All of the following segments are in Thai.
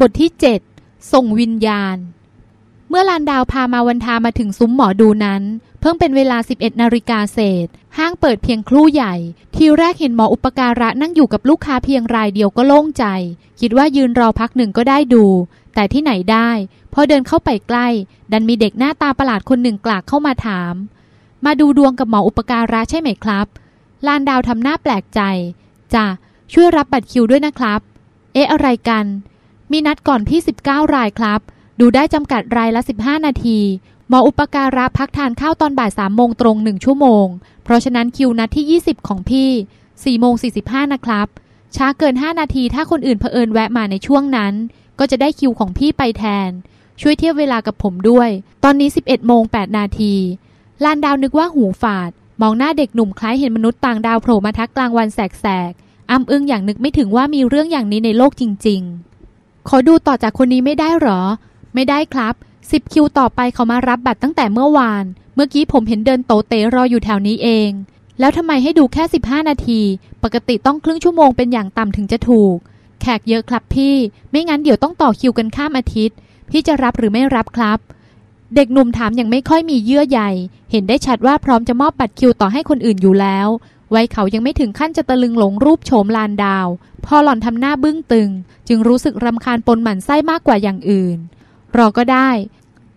บทที่ 7 ส่งวิญญาณ เมื่อลานดาวพามาวันทามาถึงซุ้มหมอดูนั้น เพิ่งเป็นเวลา 11 นาฬิกาเศษ ห้างเปิดเพียงครู่ใหญ่ ทีแรกเห็นหมออุปการะนั่งอยู่กับลูกค้าเพียงรายเดียวก็โล่งใจ คิดว่ายืนรอพักหนึ่งก็ได้ดู แต่ที่ไหนได้ พอเดินเข้าไปใกล้ ดันมีเด็กหน้าตาประหลาดคนหนึ่งกลากเข้ามาถาม มาดูดวงกับหมออุปการะใช่ไหมครับ ลานดาวทำหน้าแปลกใจจ้ะช่วยรับบัตรคิวด้วยนะครับ เอ๊ะอะไรกัน มีนัดก่อนพี่ 19 รายครับ ดูได้จำกัดรายละ 15 นาทีหมออุปการะพักทานข้าวตอนบ่าย3โมงตรง 1 ชั่วโมง เพราะฉะนั้นคิวนัดที่ 20 ของพี่4โมง45 นะครับ ช้าเกิน 5 นาทีถ้าคนอื่นเผอิญแวะมาในช่วงนั้น ก็จะได้คิวของพี่ไปแทน ช่วยเทียบเวลากับผมด้วย ตอนนี้ 11โมง8นาทีลานดาวนึกว่าหูฝาด มองหน้าเด็กหนุ่มคล้ายเห็นมนุษย์ต่างดาวโผล่มาทักกลางวันแสกๆอ้ำอึ้งอย่างนึกไม่ถึงว่ามีเรื่องอย่างนี้ในโลกจริง ๆ ขอดูต่อจากคนนี้ไม่ได้หรอ ไม่ได้ครับสิบคิวต่อไปเขามารับบัตรตั้งแต่เมื่อวาน เมื่อกี้ผมเห็นเดินโตเตรออยู่แถวนี้เอง แล้วทำไมให้ดูแค่ 15 นาที ปกติต้องครึ่งชั่วโมงเป็นอย่างต่ำถึงจะถูก แขกเยอะครับพี่ ไม่งั้นเดี๋ยวต้องต่อคิวกันข้ามอาทิตย์ พี่จะรับหรือไม่รับครับ เด็กหนุ่มถามอย่างไม่ค่อยมีเยื่อใยเห็นได้ชัดว่าพร้อมจะมอบบัตรคิวต่อให้คนอื่นอยู่แล้ว วัยเขายังไม่ถึงขั้นจะตะลึงหลงรูปโฉมลานดาว พอหล่อนทำหน้าบึ้งตึง จึงรู้สึกรำคาญปนหมันไส้มากกว่าอย่างอื่น รอก็ได้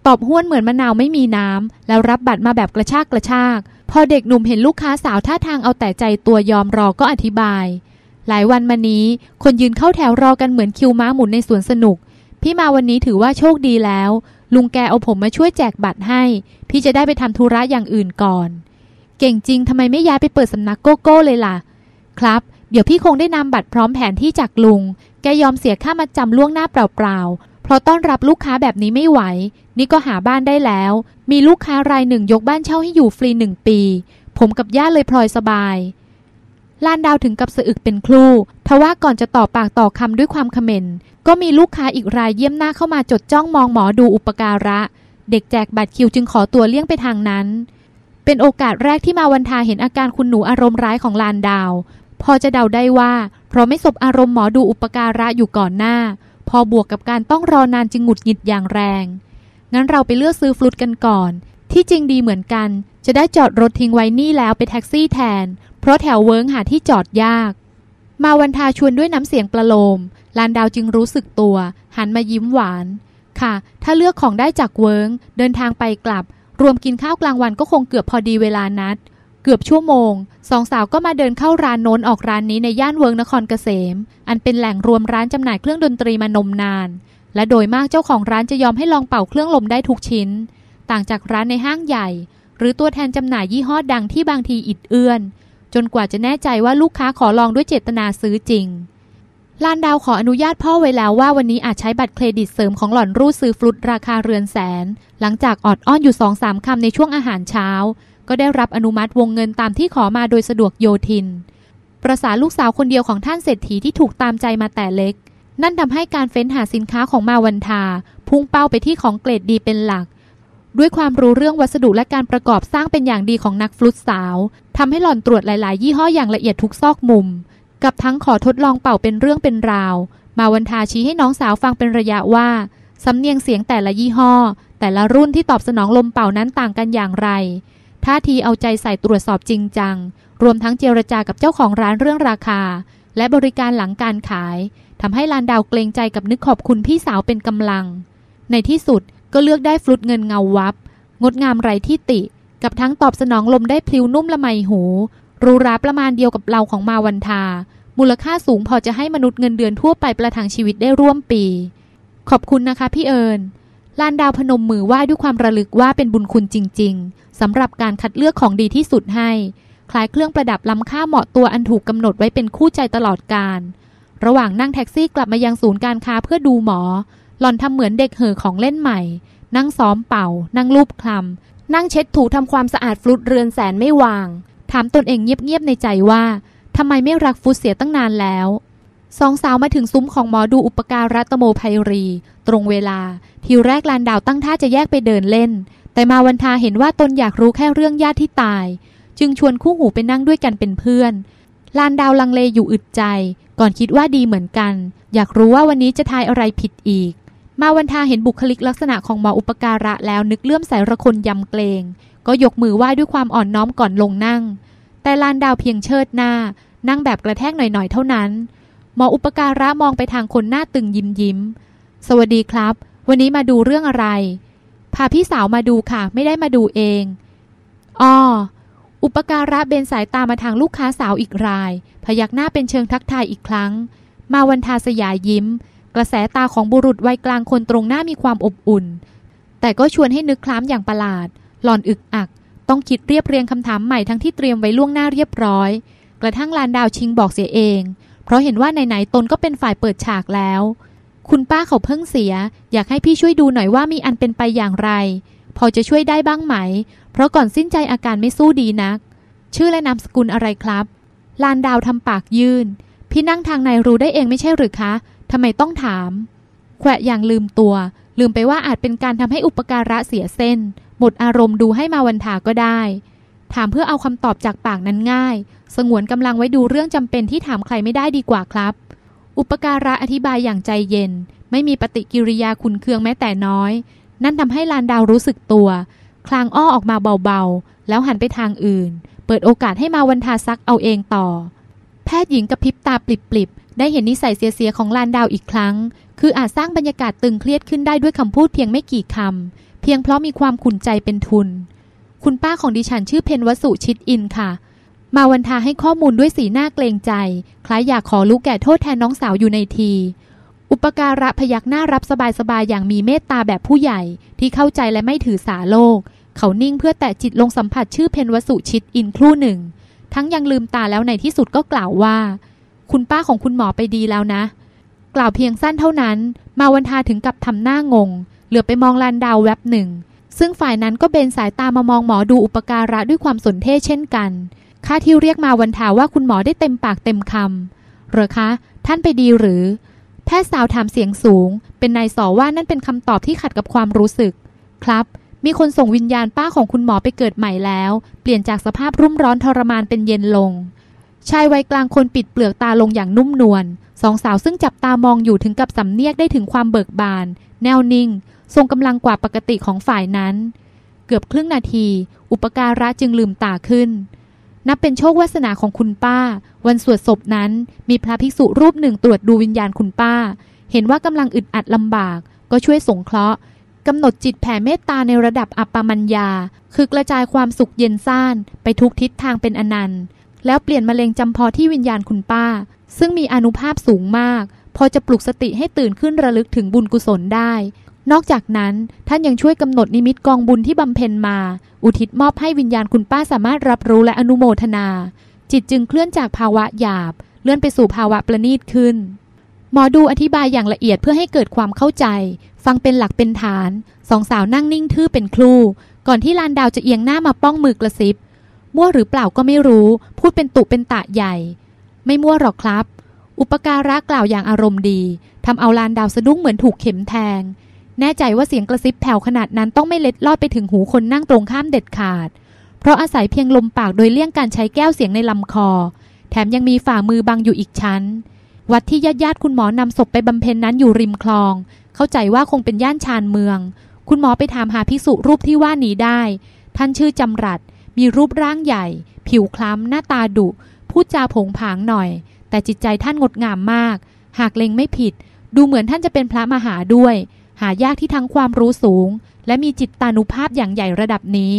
ตอบห้วนเหมือนมะนาวไม่มีน้ำ แล้วรับบัตรมาแบบกระชากกระชาก พอเด็กหนุ่มเห็นลูกค้าสาวท่าทางเอาแต่ใจตัวยอมรอก็อธิบาย หลายวันมานี้ คนยืนเข้าแถวรอกันเหมือนคิวม้าหมุนในสวนสนุก พี่มาวันนี้ถือว่าโชคดีแล้ว ลุงแกเอาผมมาช่วยแจกบัตรให้ พี่จะได้ไปทำธุระอย่างอื่นก่อน เก่งจริงทำไมไม่ย้ายไปเปิดสำนักโกโก้เลยล่ะ ครับ เดี๋ยวพี่คงได้นำบัตรพร้อมแผนที่จากลุง แกยอมเสียค่ามาจำล่วงหน้าเปล่าๆ เพราะต้อนรับลูกค้าแบบนี้ไม่ไหว นี่ก็หาบ้านได้แล้ว มีลูกค้ารายหนึ่งยกบ้านเช่าให้อยู่ฟรีหนึ่งปี ผมกับย่าเลยพลอยสบายลานดาวถึงกับสะอึกเป็นครู่ทว่าก่อนจะต่อปากต่อคำด้วยความเขม็น ก็มีลูกค้าอีกรายเยี่ยมหน้าเข้ามาจดจ้องมองหมอดูอุปการะ เด็กแจกบัตรคิวจึงขอตัวเลี่ยงไปทางนั้น เป็นโอกาสแรกที่มาวันทาเห็นอาการคุณหนูอารมณ์ร้ายของลานดาว พอจะเดาได้ว่า เพราะไม่สบอารมณ์หมอดูอุปการะอยู่ก่อนหน้า พอบวกกับการต้องรอนานจึงหงุดหงิดอย่างแรง งั้นเราไปเลือกซื้อฟลุตกันก่อน ที่จริงดีเหมือนกัน จะได้จอดรถทิ้งไว้นี่แล้วไปแท็กซี่แทน เพราะแถวเวิ้งหาที่จอดยาก มาวันทาชวนด้วยน้ำเสียงประโลม ลานดาวจึงรู้สึกตัว หันมายิ้มหวาน ค่ะ ถ้าเลือกของได้จากเวิ้งเดินทางไปกลับ รวมกินข้าวกลางวันก็คงเกือบพอดีเวลานัด เกือบชั่วโมง สองสาวก็มาเดินเข้าร้านโน้นออกร้านนี้ในย่านเวิ้งนครเกษม อันเป็นแหล่งรวมร้านจำหน่ายเครื่องดนตรีมานมนาน และโดยมากเจ้าของร้านจะยอมให้ลองเป่าเครื่องลมได้ทุกชิ้น ต่างจากร้านในห้างใหญ่ หรือตัวแทนจำหน่ายยี่ห้อดังที่บางทีอิดเอื้อน จนกว่าจะแน่ใจว่าลูกค้าขอลองด้วยเจตนาซื้อจริง ลานดาวขออนุญาตพ่อไว้แล้วว่าวันนี้อาจใช้บัตรเครดิตเสริมของหล่อนรูดซื้อฟลุตราคาเรือนแสน หลังจากออดอ้อนอยู่สองสามคำในช่วงอาหารเช้า ก็ได้รับอนุมัติวงเงินตามที่ขอมาโดยสะดวกโยทิน ประสาลูกสาวคนเดียวของท่านเศรษฐีที่ถูกตามใจมาแต่เล็ก นั่นทำให้การเฟ้นหาสินค้าของมาวันทา พุ่งเป้าไปที่ของเกรดดีเป็นหลัก ด้วยความรู้เรื่องวัสดุและการประกอบสร้างเป็นอย่างดีของนักฟลุตสาวทำให้หล่อนตรวจหลาย ๆ ยี่ห้ออย่างละเอียดทุกซอกมุม กับทั้งขอทดลองเป่าเป็นเรื่องเป็นราว มาวันทาชี้ให้น้องสาวฟังเป็นระยะว่า สำเนียงเสียงแต่ละยี่ห้อ แต่ละรุ่นที่ตอบสนองลมเป่านั้นต่างกันอย่างไรท่าทีเอาใจใส่ตรวจสอบจริงจัง รวมทั้งเจรจากับเจ้าของร้านเรื่องราคา และบริการหลังการขายทำให้ลานดาวเกรงใจกับนึกขอบคุณพี่สาวเป็นกำลัง ในที่สุดก็เลือกได้ฟลุตเงินเงาวับ งดงามไรที่ติ กับทั้งตอบสนองลมได้พลิ้วนุ่มละไมหู รูราประมาณเดียวกับเราของมาวันทา มูลค่าสูงพอจะให้มนุษย์เงินเดือนทั่วไปประทังชีวิตได้ร่วมปี ขอบคุณนะคะพี่เอิญลานดาวพนมมือไหว้ด้วยความระลึกว่าเป็นบุญคุณจริง ๆสำหรับการคัดเลือกของดีที่สุดให้ คล้ายเครื่องประดับล้ำค่าเหมาะตัวอันถูกกำหนดไว้เป็นคู่ใจตลอดการ ระหว่างนั่งแท็กซี่กลับมายังศูนย์การค้าเพื่อดูหมอ หล่อนทำเหมือนเด็กเห่อของเล่นใหม่ นั่งซ้อมเป่า นั่งรูปคลำนั่งเช็ดถูทำความสะอาดฟลุตเรือนแสนไม่วาง ถามตนเองเงียบๆในใจว่าทำไมไม่รักฟุตเสียตั้งนานแล้วสองสาวมาถึงซุ้มของหมอดูอุปการะตโมไพรี ตรงเวลา ทีแรกลานดาวตั้งท่าจะแยกไปเดินเล่น แต่มาวันทาเห็นว่าตนอยากรู้แค่เรื่องญาติที่ตาย จึงชวนคู่หูไปนั่งด้วยกันเป็นเพื่อน ลานดาวลังเลอยู่อึดใจ ก่อนคิดว่าดีเหมือนกัน อยากรู้ว่าวันนี้จะทายอะไรผิดอีก มาวันทาเห็นบุคลิกลักษณะของหมออุปการะแล้วนึกเลื่อมใสระคนยำเกรง ก็ยกมือไหว้ด้วยความอ่อนน้อมก่อนลงนั่ง แต่ลานดาวเพียงเชิดหน้า นั่งแบบกระแทกหน่อยๆเท่านั้น หมออุปการะมองไปทางคนหน้าตึงยิ้มยิ้ม สวัสดีครับ วันนี้มาดูเรื่องอะไร พาพี่สาวมาดูค่ะ ไม่ได้มาดูเอง อ้อ อุปการะเบนสายตามาทางลูกค้าสาวอีกราย พยักหน้าเป็นเชิงทักทายอีกครั้ง มาวันทาสยายยิ้ม กระแสตาของบุรุษวัยกลางคนตรงหน้ามีความอบอุ่น แต่ก็ชวนให้นึกคล้ำอย่างประหลาด หลอนอึกอัก ต้องคิดเรียบเรียงคำถามใหม่ทั้งที่เตรียมไว้ล่วงหน้าเรียบร้อย กระทั่งลานดาวชิงบอกเสียเอง เพราะเห็นว่าไหนๆตนก็เป็นฝ่ายเปิดฉากแล้ว คุณป้าเขาเพิ่งเสีย อยากให้พี่ช่วยดูหน่อยว่ามีอันเป็นไปอย่างไร พอจะช่วยได้บ้างไหม เพราะก่อนสิ้นใจอาการไม่สู้ดีนัก ชื่อและนามสกุลอะไรครับ ลานดาวทำปากยื่น พี่นั่งทางในรู้ได้เองไม่ใช่หรือคะทำไมต้องถาม แขวะอย่างลืมตัวลืมไปว่าอาจเป็นการทำให้อุปการะเสียเส้น หมดอารมณ์ดูให้มาวันทาก็ได้ ถามเพื่อเอาคำตอบจากปากนั้นง่าย สงวนกำลังไว้ดูเรื่องจำเป็นที่ถามใครไม่ได้ดีกว่าครับ อุปการะอธิบายอย่างใจเย็น ไม่มีปฏิกิริยาขุนเคืองแม้แต่น้อย นั่นทำให้ลานดาวรู้สึกตัว คลางอ้อออกมาเบาๆ แล้วหันไปทางอื่น เปิดโอกาสให้มาวันทาซักเอาเองต่อ แพทย์หญิงกระพริบตาปลิบๆ ได้เห็นนิสัยเสียๆของลานดาวอีกครั้ง คืออาจสร้างบรรยากาศตึงเครียดขึ้นได้ด้วยคำพูดเพียงไม่กี่คำ เพียงเพราะมีความขุนใจเป็นทุน คุณป้าของดิฉันชื่อเพนวสุชิดอินค่ะ มาวันทาให้ข้อมูลด้วยสีหน้าเกรงใจ คล้ายอยากขอรู้แก่โทษแทนน้องสาวอยู่ในที อุปการะพยักหน้ารับสบายๆอย่างมีเมตตาแบบผู้ใหญ่ที่เข้าใจและไม่ถือสาโลก เขานิ่งเพื่อแตะจิตลงสัมผัสชื่อเพนวสุชิดอินครู่หนึ่ง ทั้งยังลืมตาแล้วในที่สุดก็กล่าวว่า คุณป้าของคุณหมอไปดีแล้วนะ กล่าวเพียงสั้นเท่านั้น มาวันทาถึงกับทำหน้างง ลือไปมองลานดาวแวบหนึ่ง ซึ่งฝ่ายนั้นก็เบนสายตามามองหมอดูอุปการะด้วยความสนเท่เช่นกันค่าที่เรียกมาวันทาว่าคุณหมอได้เต็มปากเต็มคำเหรอคะ ท่านไปดีหรือ แพทย์สาวถามเสียงสูง เป็นนายสอว่านั่นเป็นคำตอบที่ขัดกับความรู้สึก ครับ มีคนส่งวิญญาณป้าของคุณหมอไปเกิดใหม่แล้ว เปลี่ยนจากสภาพรุ่มร้อนทรมานเป็นเย็นลงชายวัยกลางคนปิดเปลือกตาลงอย่างนุ่มนวลสองสาวซึ่งจับตามองอยู่ถึงกับสำเนียกได้ถึงความเบิกบาน แนวนิ่ง ทรงกำลังกว่าปกติของฝ่ายนั้น เกือบครึ่งนาที อุปการะจึงลืมตาขึ้น นับเป็นโชควาสนาของคุณป้า วันสวดศพนั้น มีพระภิกษุรูปหนึ่งตรวจดูวิญญาณคุณป้า เห็นว่ากำลังอึดอัดลำบาก ก็ช่วยสงเคราะห์กำหนดจิตแผ่เมตตาในระดับอัปปมัญญา คือกระจายความสุขเย็นซ่านไปทุกทิศทางเป็นอนันต์ แล้วเปลี่ยนมะเร็งจำเพอที่วิญญาณคุณป้า ซึ่งมีอนุภาพสูงมาก พอจะปลุกสติให้ตื่นขึ้นระลึกถึงบุญกุศลได้ นอกจากนั้นท่านยังช่วยกำหนดนิมิตกองบุญที่บำเพ็ญมา อุทิศมอบให้วิญญาณคุณป้าสามารถรับรู้และอนุโมทนา จิตจึงเคลื่อนจากภาวะหยาบ เลื่อนไปสู่ภาวะประณีตขึ้น หมอดูอธิบายอย่างละเอียดเพื่อให้เกิดความเข้าใจ ฟังเป็นหลักเป็นฐาน สองสาวนั่งนิ่งทื่อเป็นครูก่อนที่ลานดาวจะเอียงหน้ามาป้องมือกระซิบ มั่วหรือเปล่าก็ไม่รู้ พูดเป็นตุเป็นตะใหญ่ ไม่มั่วหรอกครับ อุปการะกล่าวอย่างอารมณ์ดีทำเอาลานดาวสะดุ้งเหมือนถูกเข็มแทง แน่ใจว่าเสียงกระซิบแผ่วขนาดนั้นต้องไม่เล็ดลอดไปถึงหูคนนั่งตรงข้ามเด็ดขาด เพราะอาศัยเพียงลมปากโดยเลี่ยงการใช้แก้วเสียงในลำคอ แถมยังมีฝ่ามือบังอยู่อีกชั้น วัดที่ญาติญาติคุณหมอนำศพไปบำเพ็ญนั้นอยู่ริมคลอง เข้าใจว่าคงเป็นย่านชานเมือง คุณหมอไปถามหาภิกษุรูปที่ว่านี้ได้ ท่านชื่อจำรัด มีรูปร่างใหญ่ ผิวคล้ำหน้าตาดุพูดจาผงผางหน่อย แต่จิตใจท่านงดงามมาก หากเล็งไม่ผิด ดูเหมือนท่านจะเป็นพระมหาด้วย หายากที่ทั้งความรู้สูง และมีจิตตานุภาพอย่างใหญ่ระดับนี้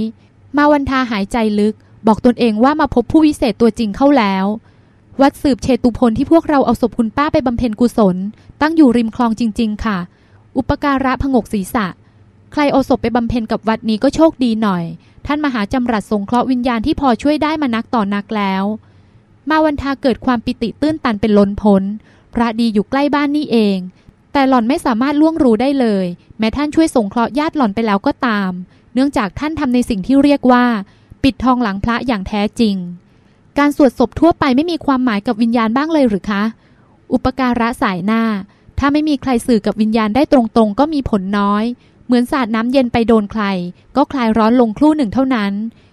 มาวันทาหายใจลึก บอกตนเองว่ามาพบผู้วิเศษตัวจริงเข้าแล้ว วัดสืบเชตุพลที่พวกเราเอาศพคุณป้าไปบำเพ็ญกุศล ตั้งอยู่ริมคลองจริง ๆ ค่ะ อุปการะพงกศีรษะ ใครเอาศพไปบำเพ็ญกับวัดนี้ก็โชคดีหน่อย ท่านมหาจำรัดสงเคราะห์วิญญาณที่พอช่วยได้มานักต่อนักแล้ว มาวันทาเกิดความปิติตื้นตันเป็นล้นพ้นพระดีอยู่ใกล้บ้านนี่เอง แต่หล่อนไม่สามารถล่วงรู้ได้เลย แม้ท่านช่วยสงเคราะห์ญาติหล่อนไปแล้วก็ตาม เนื่องจากท่านทำในสิ่งที่เรียกว่า ปิดทองหลังพระอย่างแท้จริง การสวดศพทั่วไปไม่มีความหมายกับวิญญาณบ้างเลยหรือคะ อุปการะสายหน้า ถ้าไม่มีใครสื่อกับวิญญาณได้ตรงๆ ก็มีผลน้อย เหมือนสาดน้ำเย็นไปโดนใคร ก็คลายร้อนลงครู่หนึ่งเท่านั้น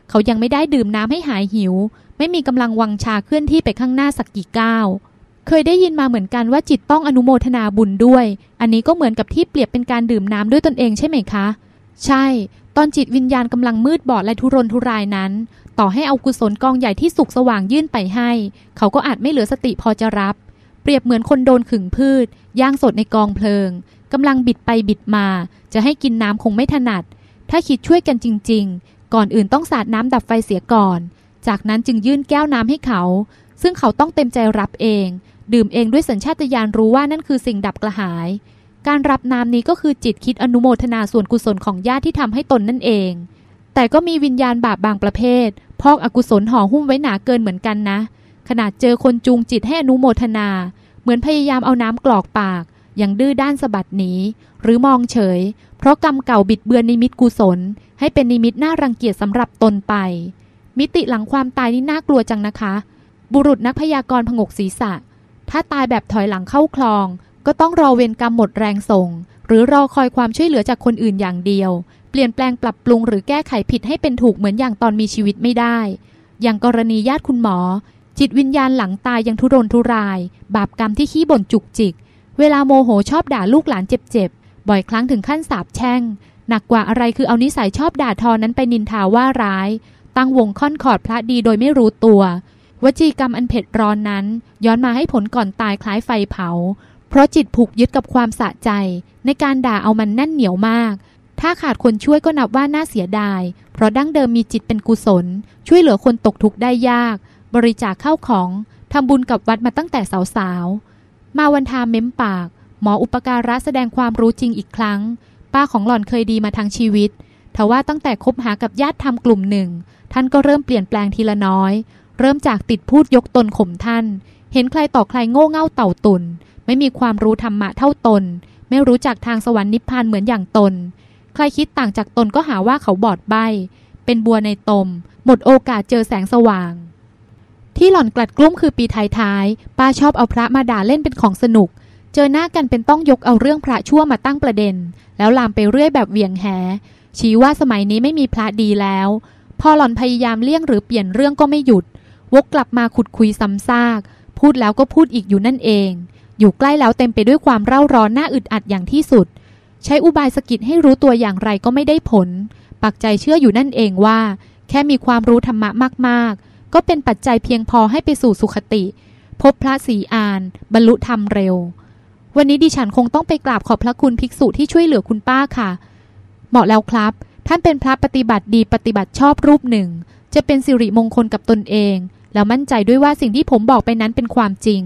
เขายังไม่ได้ดื่มน้ำให้หายหิว ไม่มีกำลังวังชาเคลื่อนที่ไปข้างหน้าสักกี่ก้าว เคยได้ยินมาเหมือนกันว่าจิตต้องอนุโมทนาบุญด้วย อันนี้ก็เหมือนกับที่เปรียบเป็นการดื่มน้ำด้วยตนเองใช่ไหมคะ ใช่ ตอนจิตวิญญาณกำลังมืดบอดและทุรนทุรายนั้น ต่อให้เอากุศลกองใหญ่ที่สุกสว่างยื่นไปให้ เขาก็อาจไม่เหลือสติพอจะรับ เปรียบเหมือนคนโดนขึงพืช ย่างสดในกองเพลิงกำลังบิดไปบิดมา จะให้กินน้ำคงไม่ถนัด ถ้าคิดช่วยกันจริง ๆ ก่อนอื่นต้องสาดน้ำดับไฟเสียก่อน จากนั้นจึงยื่นแก้วน้ำให้เขา ซึ่งเขาต้องเต็มใจรับเอง ดื่มเองด้วยสัญชาตญาณรู้ว่านั่นคือสิ่งดับกระหาย การรับน้ำนี้ก็คือจิตคิดอนุโมทนาส่วนกุศลของญาติที่ทำให้ตนนั่นเอง แต่ก็มีวิญญาณบาปบางประเภท พอกอกุศลห่อหุ้มไว้หนาเกินเหมือนกันนะ ขนาดเจอคนจูงจิตให้อนุโมทนา เหมือนพยายามเอาน้ำกรอกปาก อยังดื้อด้านสะบัดหนีหรือมองเฉย เพราะกรรมเก่าบิดเบือนนิมิตกุศล ให้เป็นนิมิตน่ารังเกียจสำหรับตนไป มิติหลังความตายนี่น่ากลัวจังนะคะ บุรุษนักพยากรณ์ผงกศีรษะ ถ้าตายแบบถอยหลังเข้าคลอง ก็ต้องรอเวรกรรมหมดแรงส่ง หรือรอคอยความช่วยเหลือจากคนอื่นอย่างเดียว เปลี่ยนแปลงปรับปรุงหรือแก้ไขผิดให้เป็นถูกเหมือนอย่างตอนมีชีวิตไม่ได้ อย่างกรณีญาติคุณหมอ จิตวิญญาณหลังตายยังทุรนทุราย บาปกรรมที่ขี้บ่นจุกจิก เวลาโมโหชอบด่าลูกหลานเจ็บๆบ่อยครั้งถึงขั้นสาบแช่งหนักกว่าอะไรคือเอานิสัยชอบด่าทอนั้นไปนินทาว่าร้าย ตั้งวงค่อนขอดพระดีโดยไม่รู้ตัว วจีกรรมอันเผ็ดร้อนนั้น ย้อนมาให้ผลก่อนตายคล้ายไฟเผา เพราะจิตผูกยึดกับความสะใจ ในการด่าเอามันแน่นเหนียวมาก ถ้าขาดคนช่วยก็นับว่าน่าเสียดาย เพราะดั้งเดิมมีจิตเป็นกุศล ช่วยเหลือคนตกทุกข์ได้ยาก บริจาคเข้าของทำบุญกับวัดมาตั้งแต่สาวๆ มาวันทาเม้มปาก หมออุปการะแสดงความรู้จริงอีกครั้ง ป้าของหล่อนเคยดีมาทั้งชีวิตทว่าตั้งแต่คบหากับญาติทำกลุ่มหนึ่ง ท่านก็เริ่มเปลี่ยนแปลงทีละน้อย เริ่มจากติดพูดยกตนข่มท่าน เห็นใครต่อใครโง่เง่าเต่าตุน ไม่มีความรู้ธรรมะเท่าตน ไม่รู้จักทางสวรรค์นิพพานเหมือนอย่างตน ใครคิดต่างจากตนก็หาว่าเขาบอดใบ เป็นบัวในตม หมดโอกาสเจอแสงสว่าง ที่หล่อนกลัดกลุ้มคือปีท้ายๆ ป้าชอบเอาพระมาด่าเล่นเป็นของสนุก เจอหน้ากันเป็นต้องยกเอาเรื่องพระชั่วมาตั้งประเด็น แล้วลามไปเรื่อยแบบเวียงแหชี้ว่าสมัยนี้ไม่มีพระดีแล้ว พอหล่อนพยายามเลี่ยงหรือเปลี่ยนเรื่องก็ไม่หยุด วกกลับมาขุดคุยซ้ำซาก พูดแล้วก็พูดอีกอยู่นั่นเอง อยู่ใกล้แล้วเต็มไปด้วยความเร่าร้อนหน่าอึดอัดอย่างที่สุด ใช้อุบายสกิดให้รู้ตัวอย่างไรก็ไม่ได้ผล ปักใจเชื่ออยู่นั่นเองว่า แค่มีความรู้ธรรมะมากๆ ก็เป็นปัจจัยเพียงพอให้ไปสู่สุขติ พบพระสีอาน บรรลุธรรมเร็ว วันนี้ดิฉันคงต้องไปกราบขอบพระคุณภิกษุที่ช่วยเหลือคุณป้าค่ะ เหมาะแล้วครับ ท่านเป็นพระปฏิบัติดีปฏิบัติชอบรูปหนึ่งจะเป็นสิริมงคลกับตนเอง แล้วมั่นใจด้วยว่าสิ่งที่ผมบอกไปนั้นเป็นความจริง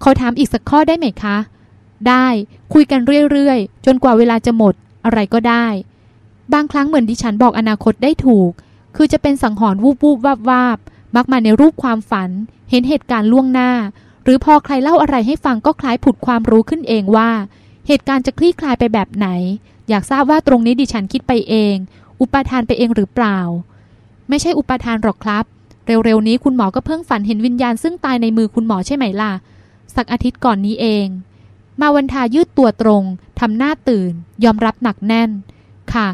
เขาถามอีกสักข้อได้ไหมคะ ได้คุยกันเรื่อยๆ จนกว่าเวลาจะหมด อะไรก็ได้ บางครั้งเหมือนดิฉันบอกอนาคตได้ถูก คือจะเป็นสังหรณ์วูบวูบวาบวาบมักมาในรูปความฝัน เห็นเหตุการณ์ล่วงหน้า หรือพอใครเล่าอะไรให้ฟังก็คล้ายผุดความรู้ขึ้นเองว่า เหตุการณ์จะคลี่คลายไปแบบไหน อยากทราบว่าตรงนี้ดิฉันคิดไปเอง อุปทานไปเองหรือเปล่า ไม่ใช่อุปทานหรอกครับ เร็วๆนี้คุณหมอก็เพิ่งฝันเห็นวิญญาณซึ่งตายในมือคุณหมอใช่ไหมล่ะ สักอาทิตย์ก่อนนี้เอง มาวันทายืดตัวตรง ทำหน้าตื่น ยอมรับหนักแน่น ค่ะ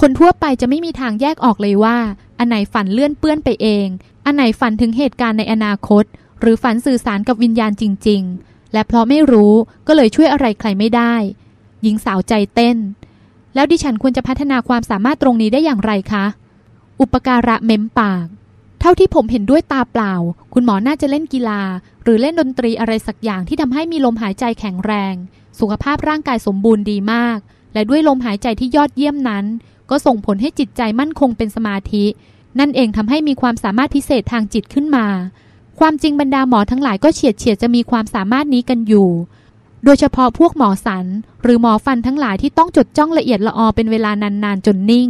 คนทั่วไปจะไม่มีทางแยกออกเลยว่า อันไหนฝันเลื่อนเปื้อนไปเอง อันไหนฝันถึงเหตุการณ์ในอนาคต หรือฝันสื่อสารกับวิญญาณจริง ๆ และเพราะไม่รู้ก็เลยช่วยอะไรใครไม่ได้ หญิงสาวใจเต้น แล้วดิฉันควรจะพัฒนาความสามารถตรงนี้ได้อย่างไรคะ อุปการะเม้มปาก ท่าที่ผมเห็นด้วยตาเปล่า คุณหมอน่าจะเล่นกีฬา หรือเล่นดนตรีอะไรสักอย่างที่ทำให้มีลมหายใจแข็งแรง สุขภาพร่างกายสมบูรณ์ดีมาก และด้วยลมหายใจที่ยอดเยี่ยมนั้น ก็ส่งผลให้จิตใจมั่นคงเป็นสมาธิ นั่นเองทำให้มีความสามารถพิเศษทางจิตขึ้นมา ความจริงบรรดาหมอทั้งหลายก็เฉียดเฉียดจะมีความสามารถนี้กันอยู่ โดยเฉพาะพวกหมอสันหรือหมอฟันทั้งหลายที่ต้องจดจ้องละเอียดละออเป็นเวลานานๆจนนิ่ง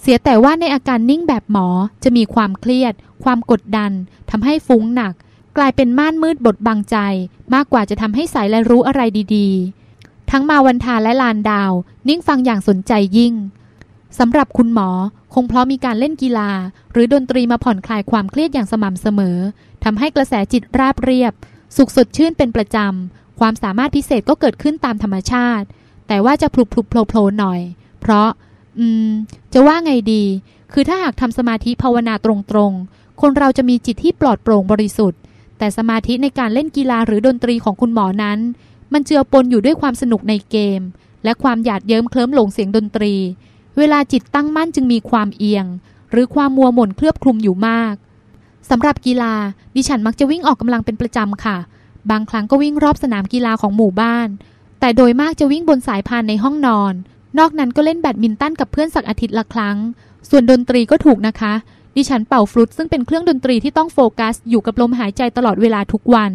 เสียแต่ว่าในอาการนิ่งแบบหมอจะมีความเครียด ความกดดันทำให้ฟุ้งหนัก กลายเป็นม่านมืดบดบังใจ มากกว่าจะทำให้ใสและรู้อะไรดีๆ ทั้งมาวันทาและลานดาว นิ่งฟังอย่างสนใจยิ่งสำหรับคุณหมอคงเพราะมีการเล่นกีฬา หรือดนตรีมาผ่อนคลายความเครียดอย่างสม่ำเสมอทำให้กระแสจิตราบเรียบ สุขสดชื่นเป็นประจำความสามารถพิเศษก็เกิดขึ้นตามธรรมชาติ แต่ว่าจะพลุบพลุบโผล่โผล่หน่อย เพราะ อืม จะว่าไงดี คือถ้าหากทำสมาธิภาวนาตรงๆ คนเราจะมีจิตที่ปลอดโปร่งบริสุทธิ์ แต่สมาธิในการเล่นกีฬาหรือดนตรีของคุณหมอนั้น มันเจือปนอยู่ด้วยความสนุกในเกม และความหยาดเยิ้มเคลิ้มหลงเสียงดนตรี เวลาจิตตั้งมั่นจึงมีความเอียง หรือความมัวหม่นเคลือบคลุมอยู่มากสำหรับกีฬา ดิฉันมักจะวิ่งออกกำลังเป็นประจำค่ะ บางครั้งก็วิ่งรอบสนามกีฬาของหมู่บ้าน แต่โดยมากจะวิ่งบนสายพานในห้องนอน นอกนั้นก็เล่นแบดมินตันกับเพื่อนสักอาทิตย์ละครั้ง ส่วนดนตรีก็ถูกนะคะ ดิฉันเป่าฟลุตซึ่งเป็นเครื่องดนตรีที่ต้องโฟกัส อยู่กับลมหายใจตลอดเวลาทุกวัน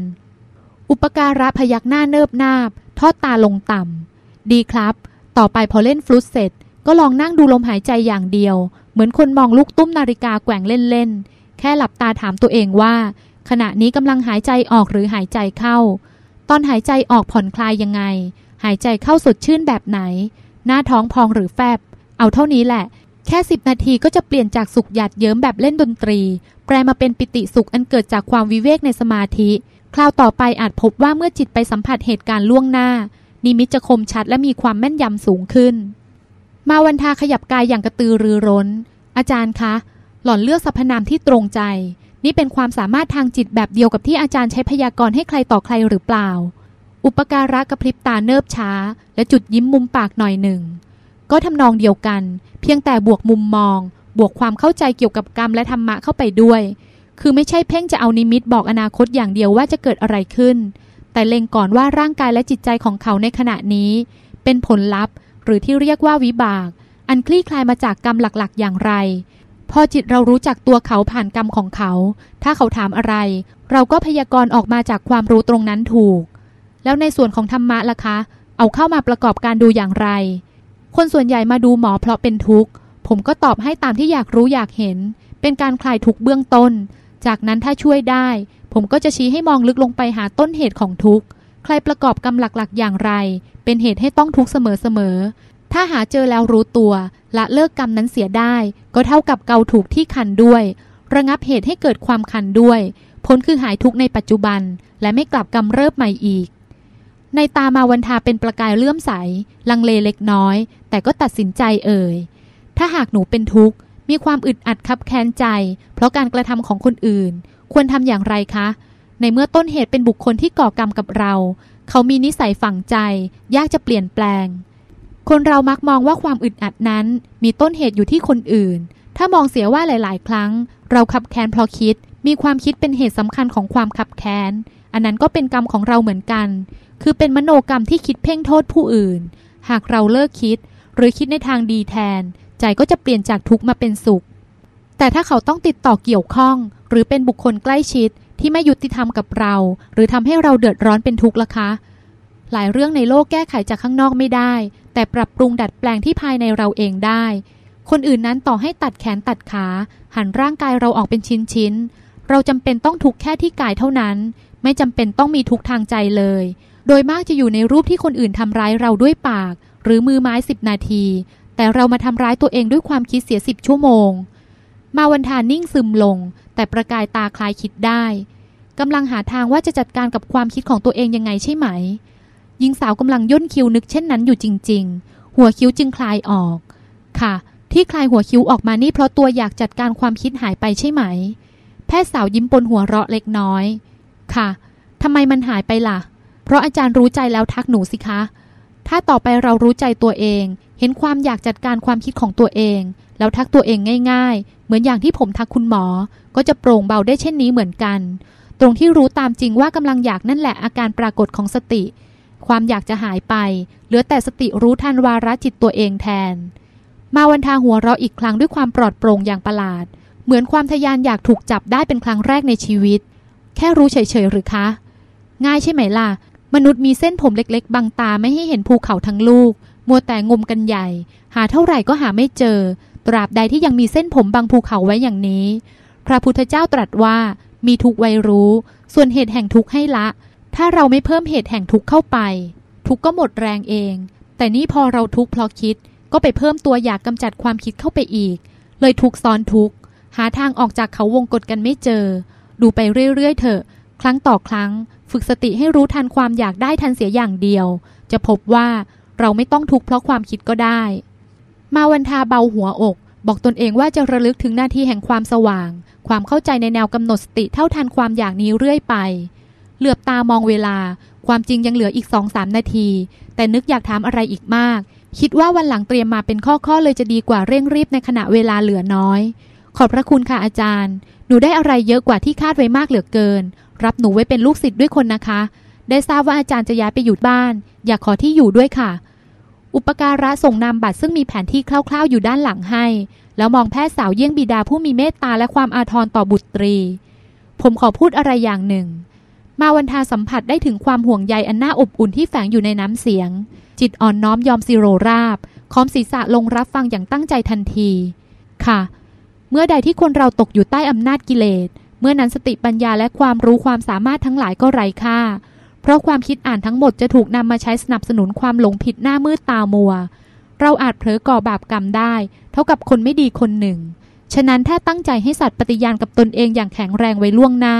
อุปการะพยักหน้าเนิบนาบ ทอดตาลงต่ำ ดีครับ ต่อไปพอเล่นฟลุตเสร็จ ก็ลองนั่งดูลมหายใจอย่างเดียว เหมือนคนมองลูกตุ้มนาฬิกาแกว่งเล่นๆ แค่หลับตาถามตัวเองว่า ขณะนี้กำลังหายใจออกหรือหายใจเข้า ตอนหายใจออกผ่อนคลายยังไง หายใจเข้าสดชื่นแบบไหน หน้าท้องพองหรือแฟบ เอาเท่านี้แหละ แค่สิบนาทีก็จะเปลี่ยนจากสุขหยาดเยิ้มแบบเล่นดนตรี แปลมาเป็นปิติสุขอันเกิดจากความวิเวกในสมาธิ คราวต่อไปอาจพบว่าเมื่อจิตไปสัมผัสเหตุการณ์ล่วงหน้า นิมิตจะคมชัดและมีความแม่นยำสูงขึ้น มาวันทาขยับกายอย่างกระตือรือร้น อาจารย์คะ หล่อนเลือกสรรพนามที่ตรงใจ นี่เป็นความสามารถทางจิตแบบเดียวกับที่อาจารย์ใช้พยากรณ์ให้ใครต่อใครหรือเปล่า อุปการะกระพริบตาเนิบช้า และจุดยิ้มมุมปากหน่อยหนึ่ง ก็ทำนองเดียวกัน เพียงแต่บวกมุมมอง บวกความเข้าใจเกี่ยวกับกรรมและธรรมะเข้าไปด้วย คือไม่ใช่เพ่งจะเอานิมิตบอกอนาคตอย่างเดียวว่าจะเกิดอะไรขึ้น แต่เล็งก่อนว่าร่างกายและจิตใจของเขาในขณะนี้ เป็นผลลัพธ์หรือที่เรียกว่าวิบาก อันคลี่คลายมาจากกรรมหลักๆ อย่างไร พอจิตเรารู้จักตัวเขาผ่านกรรมของเขา ถ้าเขาถามอะไร เราก็พยากรณ์ออกมาจากความรู้ตรงนั้นถูก แล้วในส่วนของธรรมะล่ะคะ เอาเข้ามาประกอบการดูอย่างไร คนส่วนใหญ่มาดูหมอเพราะเป็นทุกข์ ผมก็ตอบให้ตามที่อยากรู้อยากเห็น เป็นการคลายทุกข์เบื้องต้น จากนั้นถ้าช่วยได้ ผมก็จะชี้ให้มองลึกลงไปหาต้นเหตุของทุกข์ ใครประกอบกรรมหลักๆ อย่างไร เป็นเหตุให้ต้องทุกข์เสมอๆ ถ้าหาเจอแล้วรู้ตัวละเลิกกรรมนั้นเสียได้ ก็เท่ากับเกาถูกที่คันด้วย ระงับเหตุให้เกิดความคันด้วย ผลคือหายทุกข์ในปัจจุบัน และไม่กลับกรรมเริบใหม่อีก ในตามาวันทาเป็นประกายเลื่อมใส ลังเลเล็กน้อย แต่ก็ตัดสินใจเอ่ย ถ้าหากหนูเป็นทุกข์ มีความอึดอัดคับแค้นใจ เพราะการกระทำของคนอื่น ควรทำอย่างไรคะ ในเมื่อต้นเหตุเป็นบุคคลที่ก่อกรรมกับเรา เขามีนิสัยฝังใจ ยากจะเปลี่ยนแปลง คนเรามักมองว่าความอึดอัดนั้น มีต้นเหตุอยู่ที่คนอื่น ถ้ามองเสียว่าหลาย ๆ ครั้ง เราขับแค้นเพราะคิด มีความคิดเป็นเหตุสำคัญของความขับแค้น อันนั้นก็เป็นกรรมของเราเหมือนกัน คือเป็นมโนกรรมที่คิดเพ่งโทษผู้อื่น หากเราเลิกคิด หรือคิดในทางดีแทน ใจก็จะเปลี่ยนจากทุกข์มาเป็นสุข แต่ถ้าเขาต้องติดต่อเกี่ยวข้อง หรือเป็นบุคคลใกล้ชิดที่ไม่ยุติธรรมกับเรา หรือทำให้เราเดือดร้อนเป็นทุกข์ล่ะคะ หลายเรื่องในโลกแก้ไขจากข้างนอกไม่ได้ แต่ปรับปรุงดัดแปลงที่ภายในเราเองได้ คนอื่นนั้นต่อให้ตัดแขนตัดขา หันร่างกายเราออกเป็นชิ้นๆเราจำเป็นต้องทุกข์แค่ที่กายเท่านั้น ไม่จำเป็นต้องมีทุกทางใจเลย โดยมากจะอยู่ในรูปที่คนอื่นทำร้ายเราด้วยปาก หรือมือไม้สิบนาที แต่เรามาทำร้ายตัวเองด้วยความคิดเสียสิบชั่วโมง มาวันทานิ่งซึมลง แต่ประกายตาคลายคิดได้กำลังหาทางว่าจะจัดการกับความคิดของตัวเองยังไงใช่ไหมหญิงสาวกำลังย่นคิ้วนึกเช่นนั้นอยู่จริง ๆ หัวคิ้วจึงคลายออก ค่ะ ที่คลายหัวคิ้วออกมานี่เพราะตัวอยากจัดการความคิดหายไปใช่ไหม แพทย์สาวยิ้มปนหัวเราะเล็กน้อย ค่ะทำไมมันหายไปล่ะ เพราะอาจารย์รู้ใจแล้วทักหนูสิคะ ถ้าต่อไปเรารู้ใจตัวเอง เห็นความอยากจัดการความคิดของตัวเอง แล้วทักตัวเองง่าย ๆ เหมือนอย่างที่ผมทักคุณหมอ ก็จะโปร่งเบาได้เช่นนี้เหมือนกัน ตรงที่รู้ตามจริงว่ากำลังอยากนั่นแหละอาการปรากฏของสติ ความอยากจะหายไป เหลือแต่สติรู้ทันวาระจิตตัวเองแทน มาวันทาหัวเราะอีกครั้งด้วยความปลอดโปร่งอย่างประหลาด เหมือนความทยานอยากถูกจับได้เป็นครั้งแรกในชีวิต แค่รู้เฉยๆหรือคะ ง่ายใช่ไหมล่ะ มนุษย์มีเส้นผมเล็กๆ บังตาไม่ให้เห็นภูเขาทั้งลูก มัวแต่งมกันใหญ่ หาเท่าไหร่ก็หาไม่เจอ ตราบใดที่ยังมีเส้นผมบางภูเขาไว้อย่างนี้ พระพุทธเจ้าตรัสว่า มีทุกไวรู้ ส่วนเหตุแห่งทุกให้ละ ถ้าเราไม่เพิ่มเหตุแห่งทุกเข้าไป ทุกก็หมดแรงเอง แต่นี่พอเราทุกเพราะคิด ก็ไปเพิ่มตัวอยากกำจัดความคิดเข้าไปอีก เลยทุกซ้อนทุกหาทางออกจากเขาวงกฏกันไม่เจอ ดูไปเรื่อยๆเถอะ ครั้งต่อครั้ง ฝึกสติให้รู้ทันความอยากได้ทันเสียอย่างเดียว จะพบว่าเราไม่ต้องทุกข์เพราะความคิดก็ได้ มาวันทาเบาหัวอก บอกตนเองว่าจะระลึกถึงหน้าที่แห่งความสว่าง ความเข้าใจในแนวกำหนดสติเท่าทันความอยากนี้เรื่อยไป เหลือบตามองเวลา ความจริงยังเหลืออีกสองสามนาที แต่นึกอยากถามอะไรอีกมาก คิดว่าวันหลังเตรียมมาเป็นข้อๆเลยจะดีกว่าเร่งรีบในขณะเวลาเหลือน้อย ขอบพระคุณค่ะอาจารย์ นูได้อะไรเยอะกว่าที่คาดไว้มากเหลือเกิน รับหนูไว้เป็นลูกศิษย์ด้วยคนนะคะ ได้ทราบว่าอาจารย์จะย้ายไปอยู่บ้าน อยากขอที่อยู่ด้วยค่ะ อุปการะส่งนามบัตรซึ่งมีแผนที่คร่าวๆอยู่ด้านหลังให้ แล้วมองแพทย์สาวเยี่ยงบิดาผู้มีเมตตาและความอาทรต่อบุตรี ผมขอพูดอะไรอย่างหนึ่ง มาวันทาสัมผัสได้ถึงความห่วงใยอันน่าอบอุ่นที่แฝงอยู่ในน้ำเสียง จิตอ่อนน้อมยอมสิโรราบคอมศีรษะลงรับฟังอย่างตั้งใจทันที ค่ะ เมื่อใดที่คนเราตกอยู่ใต้อำนาจกิเลส เมื่อนั้นสติปัญญาและความรู้ความสามารถทั้งหลายก็ไร้ค่า เพราะความคิดอ่านทั้งหมดจะถูกนำมาใช้สนับสนุนความหลงผิดหน้ามืดตามัว เราอาจเผลอก่อบาปกรรมได้ เท่ากับคนไม่ดีคนหนึ่ง ฉะนั้นถ้าตั้งใจให้สัตว์ปฏิญาณกับตนเองอย่างแข็งแรงไว้ล่วงหน้า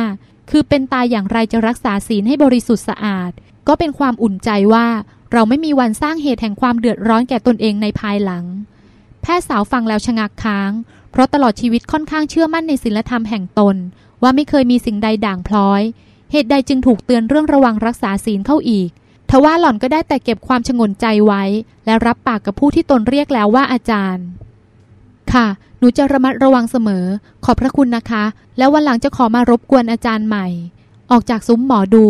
คือเป็นตายอย่างไรจะรักษาศีลให้บริสุทธิ์สะอาด ก็เป็นความอุ่นใจว่าเราไม่มีวันสร้างเหตุแห่งความเดือดร้อนแก่ตนเองในภายหลัง แพทย์สาวฟังแล้วชะงักค้าง เพราะตลอดชีวิตค่อนข้างเชื่อมั่นในศีลธรรมแห่งตน ว่าไม่เคยมีสิ่งใดด่างพลอย เหตุใดจึงถูกเตือนเรื่องระวังรักษาศีลเข้าอีกทว่าหล่อนก็ได้แต่เก็บความชงนใจไว้ และรับปากกับผู้ที่ตนเรียกแล้วว่าอาจารย์ ค่ะ หนูจะระมัดระวังเสมอ ขอบพระคุณนะคะ แล้ววันหลังจะขอมารบกวนอาจารย์ใหม่ ออกจากซุ้มหมอดู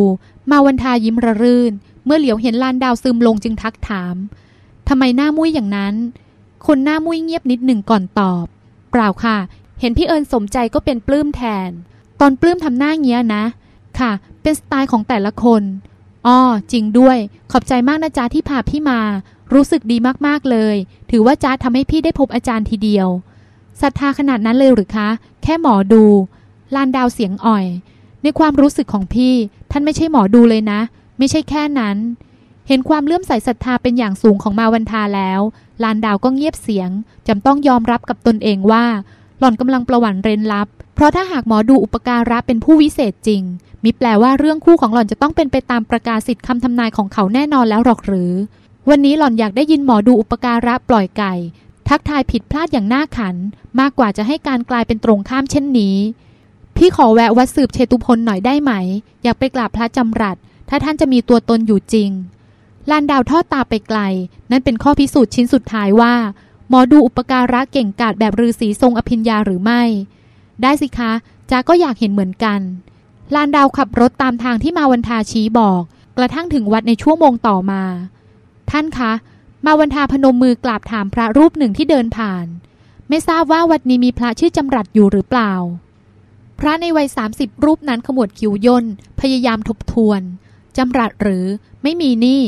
มาวันทายิ้มระรื่น เมื่อเหลียวเห็นลานดาวซึมลงจึงทักถามทำไมหน้ามุ้ยอย่างนั้น คนหน้ามุ้ยเงียบนิดหนึ่งก่อนตอบ เปล่าค่ะ เห็นพี่เอิญสมใจก็เป็นปลื้มแทน ตอนปลื้มทำหน้าเงี้ยนะ ค่ะ เป็นสไตล์ของแต่ละคนอ้อจริงด้วย ขอบใจมากนะจ๊ะที่พาพี่มา รู้สึกดีมากๆเลย ถือว่าจ๊ะทำให้พี่ได้พบอาจารย์ทีเดียวศรัทธาขนาดนั้นเลยหรือคะ แค่หมอดู ลานดาวเสียงอ่อย ในความรู้สึกของพี่ ท่านไม่ใช่หมอดูเลยนะ ไม่ใช่แค่นั้น เห็นความเลื่อมใสศรัทธาเป็นอย่างสูงของมาวันทาแล้ว ลานดาวก็เงียบเสียง จำต้องยอมรับกับตนเองว่า หล่อนกำลังประวันเร้นลับ เพราะถ้าหากหมอดูอุปการะเป็นผู้วิเศษจริง มิแปลว่าเรื่องคู่ของหล่อนจะต้องเป็นไปตามประกาศสิทธิ์คำทำนายของเขาแน่นอนแล้วหรอกหรือ วันนี้หล่อนอยากได้ยินหมอดูอุปการะปล่อยไก่ ทักทายผิดพลาดอย่างน่าขัน มากกว่าจะให้การกลายเป็นตรงข้ามเช่นนี้ พี่ขอแวะวัดสืบเชตุพลหน่อยได้ไหม อยากไปกราบพระจำรัดถ้าท่านจะมีตัวตนอยู่จริง ลานดาวทอดตาไปไกล นั่นเป็นข้อพิสูจน์ชิ้นสุดท้ายว่า หมอดูอุปการะเก่งกาจแบบฤาษีทรงอภิญญาหรือไม่ ได้สิคะจ้าก็อยากเห็นเหมือนกัน ลานดาวขับรถตามทางที่มาวันทาชี้บอก กระทั่งถึงวัดในชั่วโมงต่อมา ท่านคะ มาวันทาพนมมือกราบถามพระรูปหนึ่งที่เดินผ่าน ไม่ทราบว่าวัดนี้มีพระชื่อจำรัดอยู่หรือเปล่า พระในวัย 30 รูปนั้นขมวดคิ้วย่นพยายามทบทวนจำรัดหรือไม่มีนี่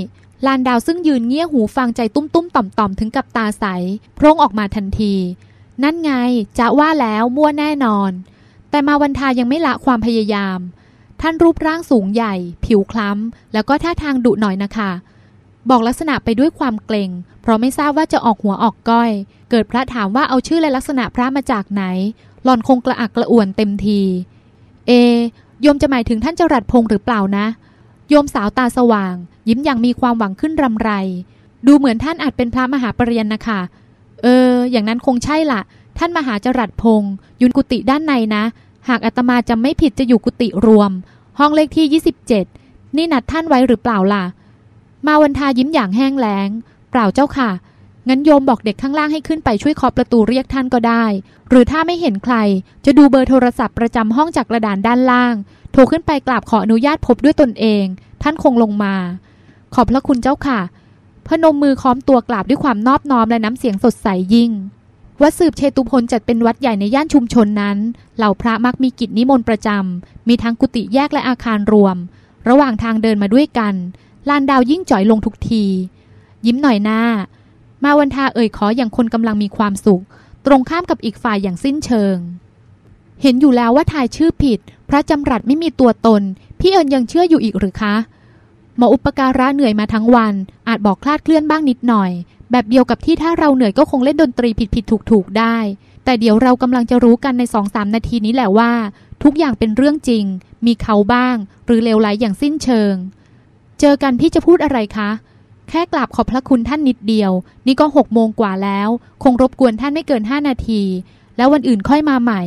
ลานดาวซึ่งยืนเงี่ยหูฟังใจตุ้มตุ้มต่อมต่อมถึงกับตาใสโพร่งออกมาทันที นั่นไงจะว่าแล้วมั่วแน่นอน แต่มาวันทายังไม่ละความพยายาม ท่านรูปร่างสูงใหญ่ ผิวคล้ำ แล้วก็ท่าทางดุหน่อยนะคะ บอกลักษณะไปด้วยความเกรงเพราะไม่ทราบว่าจะออกหัวออกก้อย เกิดพระถามว่าเอาชื่อและลักษณะพระมาจากไหน หล่อนคงกระอักกระอ่วนเต็มที เอ โยมจะหมายถึงท่านจรัดพงษ์หรือเปล่านะ โยมสาวตาสว่าง ยิ้มอย่างมีความหวังขึ้นรำไร ดูเหมือนท่านอาจเป็นพระมหาปรริญญนะคะ เออ อย่างนั้นคงใช่ละท่านมหาจรัดพงษ์ยุนกุฏิด้านในนะ หากอาตมาจำไม่ผิดจะอยู่กุฏิรวม ห้องเลขที่ 27 นี่นัดท่านไว้หรือเปล่าล่ะ มาวันทายิ้มอย่างแห้งแล้ง เปล่าเจ้าค่ะ งั้นโยมบอกเด็กข้างล่างให้ขึ้นไปช่วยเคาะประตูเรียกท่านก็ได้ หรือถ้าไม่เห็นใคร จะดูเบอร์โทรศัพท์ประจำห้องจากกระดานด้านล่าง โทรขึ้นไปกราบขออนุญาตพบด้วยตนเอง ท่านคงลงมา ขอบพระคุณเจ้าค่ะ พนมมือค้อมตัวกราบด้วยความนอบน้อมและน้ำเสียงสดใสยิ่ง วัดสืบเชตุพลจัดเป็นวัดใหญ่ในย่านชุมชนนั้น เหล่าพระมักมีกิจนิมนต์ประจำ มีทั้งกุฏิแยกและอาคารรวม ระหว่างทางเดินมาด้วยกัน ลานดาวยิ่งจ่อยลงทุกที ยิ้มหน่อยหน้า มาวันทาเอ่ยขออย่างคนกำลังมีความสุข ตรงข้ามกับอีกฝ่ายอย่างสิ้นเชิง เห็นอยู่แล้วว่าทายชื่อผิด พระจำรัดไม่มีตัวตน พี่เอิญยังเชื่ออยู่อีกหรือคะ มออุปการะเหนื่อยมาทั้งวัน อาจบอกคลาดเคลื่อนบ้างนิดหน่อย แบบเดียวกับที่ถ้าเราเหนื่อยก็คงเล่นดนตรีผิดผิดถูกถูกได้ แต่เดี๋ยวเรากำลังจะรู้กันในสองสามนาทีนี้แหละว่า ทุกอย่างเป็นเรื่องจริง มีเขาบ้าง หรือเลวไหลอย่างสิ้นเชิง เจอกันพี่จะพูดอะไรคะ แค่กราบขอบพระคุณท่านนิดเดียว นี่ก็หกโมงกว่าแล้ว คงรบกวนท่านไม่เกินห้านาที แล้ววันอื่นค่อยมาใหม่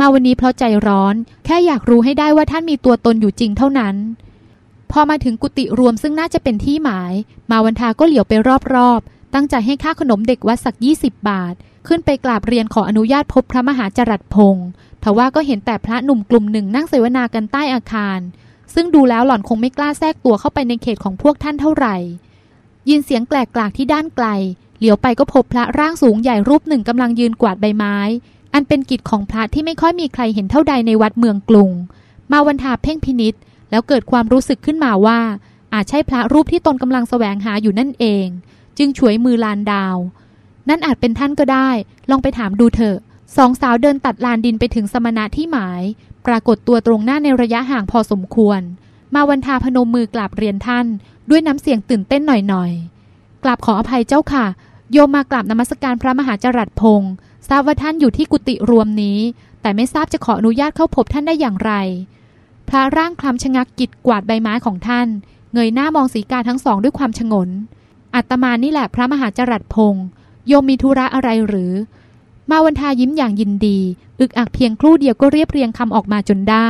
มาวันนี้เพราะใจร้อน แค่อยากรู้ให้ได้ว่าท่านมีตัวตนอยู่จริงเท่านั้น พอมาถึงกุฏิรวมซึ่งน่าจะเป็นที่หมาย มาวันทาก็เหลียวไปรอบๆ ตั้งใจให้ค่าขนมเด็กวัดสักยี่สิบบาท ขึ้นไปกราบเรียนขออนุญาตพบพระมหาจรัสพงศ์ทว่าก็เห็นแต่พระหนุ่มกลุ่มหนึ่งนั่งเสวนากันใต้อาคาร ซึ่งดูแล้วหล่อนคงไม่กล้าแทรกตัวเข้าไปในเขตของพวกท่านเท่าไหร่ ยินเสียงแกลกกลากที่ด้านไกล เหลียวไปก็พบพระร่างสูงใหญ่รูปหนึ่งกำลังยืนกวาดใบไม้ อันเป็นกิจของพระที่ไม่ค่อยมีใครเห็นเท่าใดในวัดเมืองกรุง มาวันทาเพ่งพินิษ์ แล้วเกิดความรู้สึกขึ้นมาว่า อาจใช่พระรูปที่ตนกำลังแสวงหาอยู่นั่นเอง จึงฉวยมือลานดาว นั่นอาจเป็นท่านก็ได้ ลองไปถามดูเถอะสองสาวเดินตัดลานดินไปถึงสมณะที่หมาย ปรากฏตัวตรงหน้าในระยะห่างพอสมควร มาวันทาพนมมือกราบเรียนท่าน ด้วยน้ำเสียงตื่นเต้นหน่อยๆกราบขออภัยเจ้าค่ะ โยมมากราบนมัสการพระมหาจรัสพงศ์ทราบว่าท่านอยู่ที่กุฏิรวมนี้ แต่ไม่ทราบจะขออนุญาตเข้าพบท่านได้อย่างไร พระร่างคลำชะงักกิดกวาดใบไม้ของท่าน เงยหน้ามองสีกาทั้งสองด้วยความชงน อัตมานี่แหละพระมหาจรัสพงศ์โยมมีธุระอะไรหรือ มาวันทายิ้มอย่างยินดี อึกอักเพียงครู่เดียวก็เรียบเรียงคำออกมาจนได้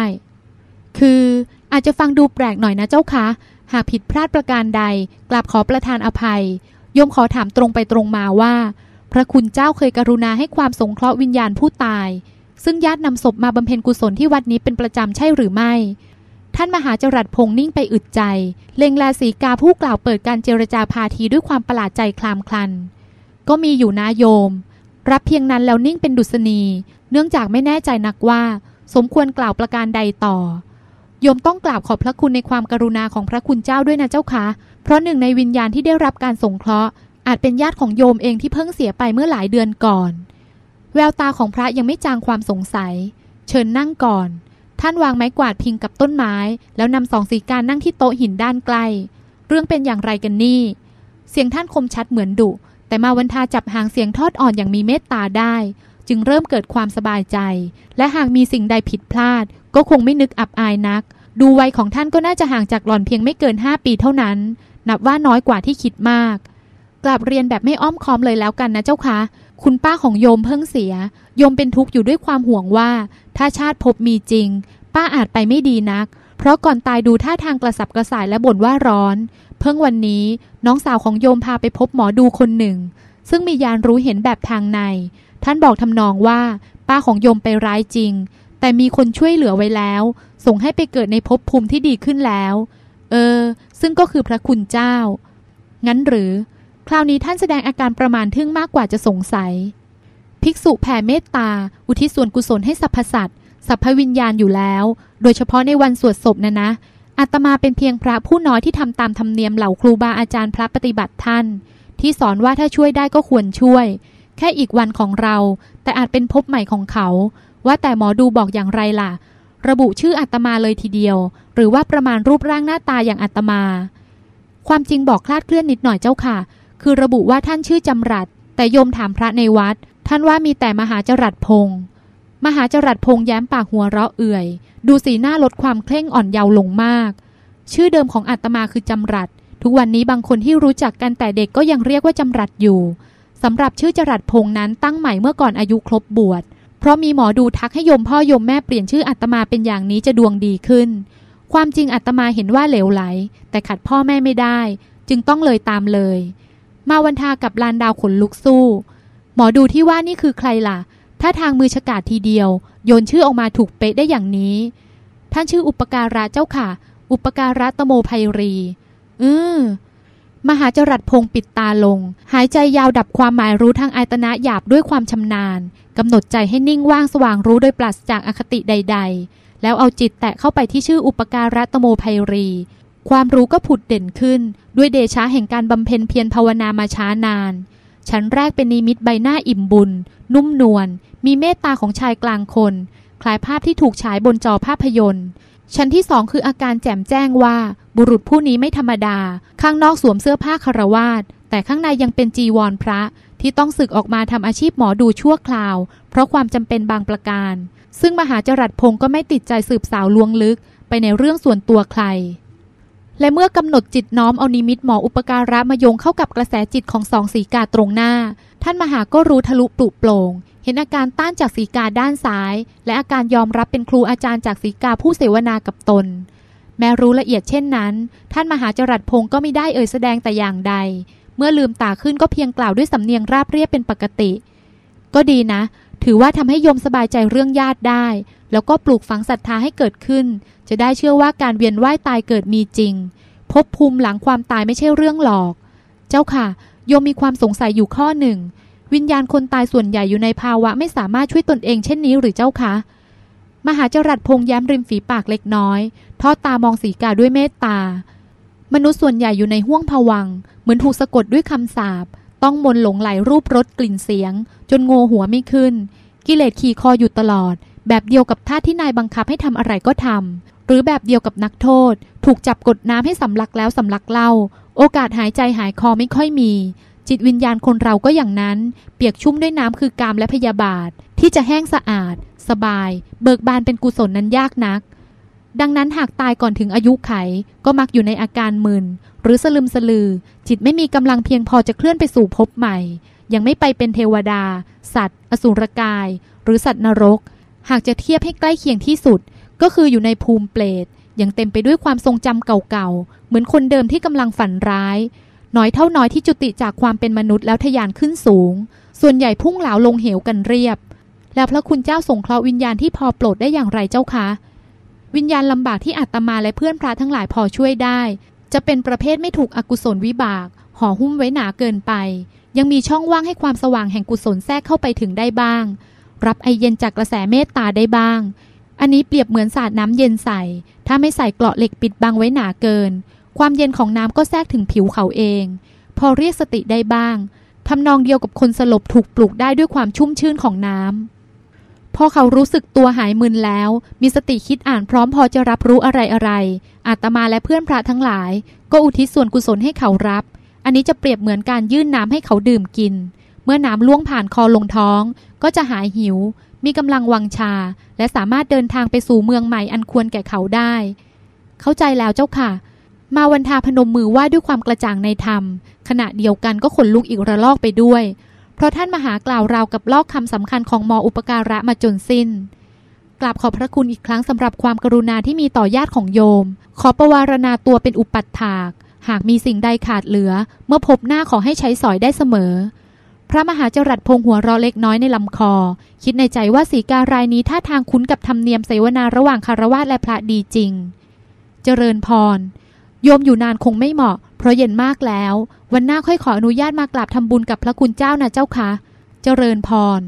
คืออาจจะฟังดูแปลกหน่อยนะเจ้าคะ หากผิดพลาดประการใดกราบขอประทานอภัย โยมขอถามตรงไปตรงมาว่า พระคุณเจ้าเคยกรุณาให้ความสงเคราะห์วิญญาณผู้ตาย ซึ่งญาตินำศพมาบำเพ็ญกุศลที่วัดนี้เป็นประจำใช่หรือไม่ ท่านมหาจรัสพงษ์นิ่งไปอึดใจ เล็งแลสีกาผู้กล่าวเปิดการเจรจาพาทีด้วยความประหลาดใจคลามคลัน ก็มีอยู่นะโยม รับเพียงนั้นแล้วนิ่งเป็นดุษณี เนื่องจากไม่แน่ใจนักว่า สมควรกล่าวประการใดต่อ โยมต้องกราบขอบพระคุณในความกรุณาของพระคุณเจ้าด้วยนะเจ้าคะ เพราะหนึ่งในวิญญาณที่ได้รับการสงเคราะห์อาจเป็นญาติของโยมเองที่เพิ่งเสียไปเมื่อหลายเดือนก่อน แววตาของพระยังไม่จางความสงสัย เชิญนั่งก่อน ท่านวางไม้กวาดพิงกับต้นไม้ แล้วนำสองสีการนั่งที่โต๊ะหินด้านใกล้ เรื่องเป็นอย่างไรกันนี่ เสียงท่านคมชัดเหมือนดุ แต่มาวันทาจับหางเสียงทอดอ่อนอย่างมีเมตตาได้ จึงเริ่มเกิดความสบายใจ และหากมีสิ่งใดผิดพลาด ก็คงไม่นึกอับอายนัก ดูวัยของท่านก็น่าจะห่างจากหล่อนเพียงไม่เกินห้าปีเท่านั้น นับว่าน้อยกว่าที่คิดมากกลับเรียนแบบไม่อ้อมค้อมเลยแล้วกันนะเจ้าคะ คุณป้าของโยมเพิ่งเสีย โยมเป็นทุกข์อยู่ด้วยความห่วงว่า ถ้าชาติภพมีจริง ป้าอาจไปไม่ดีนัก เพราะก่อนตายดูท่าทางกระสับกระส่ายและบ่นว่าร้อน เพิ่งวันนี้น้องสาวของโยมพาไปพบหมอดูคนหนึ่ง ซึ่งมียานรู้เห็นแบบทางใน ท่านบอกทำนองว่า ป้าของโยมไปร้ายจริง แต่มีคนช่วยเหลือไว้แล้ว ส่งให้ไปเกิดในภพภูมิที่ดีขึ้นแล้ว เออ ซึ่งก็คือพระคุณเจ้า งั้นหรือ คราวนี้ท่านแสดงอาการประมาณทึ่งมากกว่าจะสงสัย ภิกษุแผ่เมตตา อุทิศส่วนกุศลให้สรรพสัตว์สัพพวิญญาณอยู่แล้ว โดยเฉพาะในวันสวดศพนะนะอาตมาเป็นเพียงพระผู้น้อยที่ทำตามธรรมเนียมเหล่าครูบาอาจารย์พระปฏิบัติท่าน ที่สอนว่าถ้าช่วยได้ก็ควรช่วย แค่อีกวันของเรา แต่อาจเป็นภพใหม่ของเขา ว่าแต่หมอดูบอกอย่างไรล่ะ ระบุชื่ออาตมาเลยทีเดียว หรือว่าประมาณรูปร่างหน้าตาอย่างอาตมา ความจริงบอกคลาดเคลื่อนนิดหน่อยเจ้าค่ะ คือระบุว่าท่านชื่อจำรัดแต่โยมถามพระในวัด ท่านว่ามีแต่มหาจรัสพงศ์มหาจรัสพงษ์แย้มปากหัวเราะเอื่อย ดูสีหน้าลดความเคร่งอ่อนเยาว์ลงมาก ชื่อเดิมของอาตมาคือจำรัดทุกวันนี้บางคนที่รู้จักกันแต่เด็กก็ยังเรียกว่าจำรัดอยู่สำหรับชื่อจรัสพงษ์นั้นตั้งใหม่เมื่อก่อนอายุครบบวชเพราะมีหมอดูทักให้โยมพ่อโยมแม่เปลี่ยนชื่ออาตมาเป็นอย่างนี้จะดวงดีขึ้น ความจริงอาตมาเห็นว่าเหลวไหล แต่ขัดพ่อแม่ไม่ได้ จึงต้องเลยตามเลย มาวันทากับลานดาวขนลุกสู้ หมอดูที่ว่านี่คือใครล่ะ ถ้าทางมือฉกาดทีเดียว โยนชื่อออกมาถูกเป๊ะได้อย่างนี้ ท่านชื่ออุปการะเจ้าค่ะ อุปการะตโมไพรี อือมหาจรัสพงปิดตาลง หายใจยาวดับความหมายรู้ทางอายตนะหยาบด้วยความชำนาญกำหนดใจให้นิ่งว่างสว่างรู้โดยปราศจากอคติใด ๆ แล้วเอาจิตแตะเข้าไปที่ชื่ออุปการะตโมไพรี ความรู้ก็ผุดเด่นขึ้น ด้วยเดชะแห่งการบำเพ็ญเพียรภาวนามาช้านาน ชั้นแรกเป็นนิมิตใบหน้าอิ่มบุญ นุ่มนวล มีเมตตาของชายกลางคน คล้ายภาพที่ถูกฉายบนจอภาพยนตร์ ชั้นที่สองคืออาการแจ่มแจ้งว่า บุรุษผู้นี้ไม่ธรรมดา ข้างนอกสวมเสื้อผ้าคารวาสแต่ข้างในยังเป็นจีวรพระที่ต้องศึกออกมาทำอาชีพหมอดูชั่วคราว เพราะความจำเป็นบางประการ ซึ่งมหาจรัสพงศ์ก็ไม่ติดใจสืบสาวลวงลึกไปในเรื่องส่วนตัวใคร และเมื่อกำหนดจิตน้อมเอานิมิตหมออุปการะมาโยงเข้ากับกระแสจิตของสองสีกาตรงหน้า ท่านมหาก็รู้ทะลุปลุกโปร่งเห็นอาการต้านจากสีกาด้านซ้าย และอาการยอมรับเป็นครูอาจารย์จากสีกาผู้เสวนากับตน แม้รู้ละเอียดเช่นนั้น ท่านมหาจรัสพงศ์ก็ไม่ได้เอ่ยแสดงแต่อย่างใด เมื่อลืมตาขึ้นก็เพียงกล่าวด้วยสำเนียงราบเรียบเป็นปกติ ก็ดีนะ ถือว่าทำให้โยมสบายใจเรื่องญาติได้ แล้วก็ปลูกฝังศรัทธาให้เกิดขึ้น จะได้เชื่อว่าการเวียนว่ายตายเกิดมีจริง พบภูมิหลังความตายไม่ใช่เรื่องหลอก เจ้าค่ะ โยมมีความสงสัยอยู่ข้อหนึ่ง วิญญาณคนตายส่วนใหญ่อยู่ในภาวะไม่สามารถช่วยตนเองเช่นนี้หรือเจ้าคะมหาจรัสพงษ์ย้มริมฝีปากเล็กน้อย ทอดตามองสีกาด้วยเมตตา มนุษย์ส่วนใหญ่อยู่ในห้วงผวัง เหมือนถูกสะกดด้วยคำสาป ต้องมนหลงไหลรูปรสกลิ่นเสียง จนโงหัวไม่ขึ้น กิเลสขี่คออยู่ตลอด แบบเดียวกับท่าที่นายบังคับให้ทำอะไรก็ทำหรือแบบเดียวกับนักโทษ ถูกจับกดน้ำให้สำลักแล้วสำลักเล่า โอกาสหายใจหายคอไม่ค่อยมี จิตวิญญาณคนเราก็อย่างนั้น เปียกชุ่มด้วยน้ำคือกามและพยาบาท ที่จะแห้งสะอาด สบาย เบิกบานเป็นกุศลนั้นยากนัก ดังนั้นหากตายก่อนถึงอายุไข ก็มักอยู่ในอาการมึนหรือสลึมสลือ จิตไม่มีกำลังเพียงพอจะเคลื่อนไปสู่ภพใหม่ ยังไม่ไปเป็นเทวดา สัตว์ อสุรกาย หรือสัตว์นรก หากจะเทียบให้ใกล้เคียงที่สุด ก็คืออยู่ในภูมิเปรตยังเต็มไปด้วยความทรงจำเก่าๆ เหมือนคนเดิมที่กำลังฝันร้าย น้อยเท่าน้อยที่จุติจากความเป็นมนุษย์แล้วทะยานขึ้นสูง ส่วนใหญ่พุ่งเหลาลงเหวกันเรียบ แล้วพระคุณเจ้าสงเคราะห์วิญญาณที่พอโปรดได้อย่างไรเจ้าคะ วิญญาณลำบากที่อาตมาและเพื่อนพระทั้งหลายพอช่วยได้ จะเป็นประเภทไม่ถูกอกุศลวิบาก ห่อหุ้มไว้หนาเกินไป ยังมีช่องว่างให้ความสว่างแห่งกุศลแทรกเข้าไปถึงได้บ้าง รับไอเย็นจากกระแสเมตตาได้บ้าง อันนี้เปรียบเหมือนสาดน้ำเย็นใส่ ถ้าไม่ใส่เกราะเหล็กปิดบังไว้หนาเกิน ความเย็นของน้ำก็แทรกถึงผิวเขาเอง พอเรียกสติได้บ้างทำนองเดียวกับคนสลบถูกปลุกได้ด้วยความชุ่มชื่นของน้ำพอเขารู้สึกตัวหายมึนแล้ว มีสติคิดอ่านพร้อมพอจะรับรู้อะไรอะไรอาตมาและเพื่อนพระทั้งหลาย ก็อุทิศส่วนกุศลให้เขารับ อันนี้จะเปรียบเหมือนการยื่นน้ำให้เขาดื่มกิน เมื่อน้ำล่วงผ่านคอลงท้อง ก็จะหายหิว มีกำลังวังชา และสามารถเดินทางไปสู่เมืองใหม่อันควรแก่เขาได้ เข้าใจแล้วเจ้าค่ะ มาวันทาพนมมือไหว้ด้วยความกระจ่างในธรรม ขณะเดียวกันก็ขนลุกอีกระลอกไปด้วย เพราะท่านมหากล่าวราวกับลอกคำสำคัญของมออุปการะมาจนสิ้นกราบขอบพระคุณอีกครั้งสำหรับความกรุณาที่มีต่อญาติของโยม ขอประวารณาตัวเป็นอุปัฏฐาก หากมีสิ่งใดขาดเหลือ เมื่อพบหน้าขอให้ใช้สอยได้เสมอ พระมหาจรัสพงหัวเราะเล็กน้อยในลำคอ คิดในใจว่าสีการายนี้ท่าทางคุ้นกับธรรมเนียมเสวนาระหว่างคารวาสและพระดีจริง เจริญพร โยมอยู่นานคงไม่เหมาะ เพราะเย็นมากแล้ว วันหน้าค่อยขออนุญาตมากราบทำบุญกับพระคุณเจ้านะเจ้าคะเจริญพร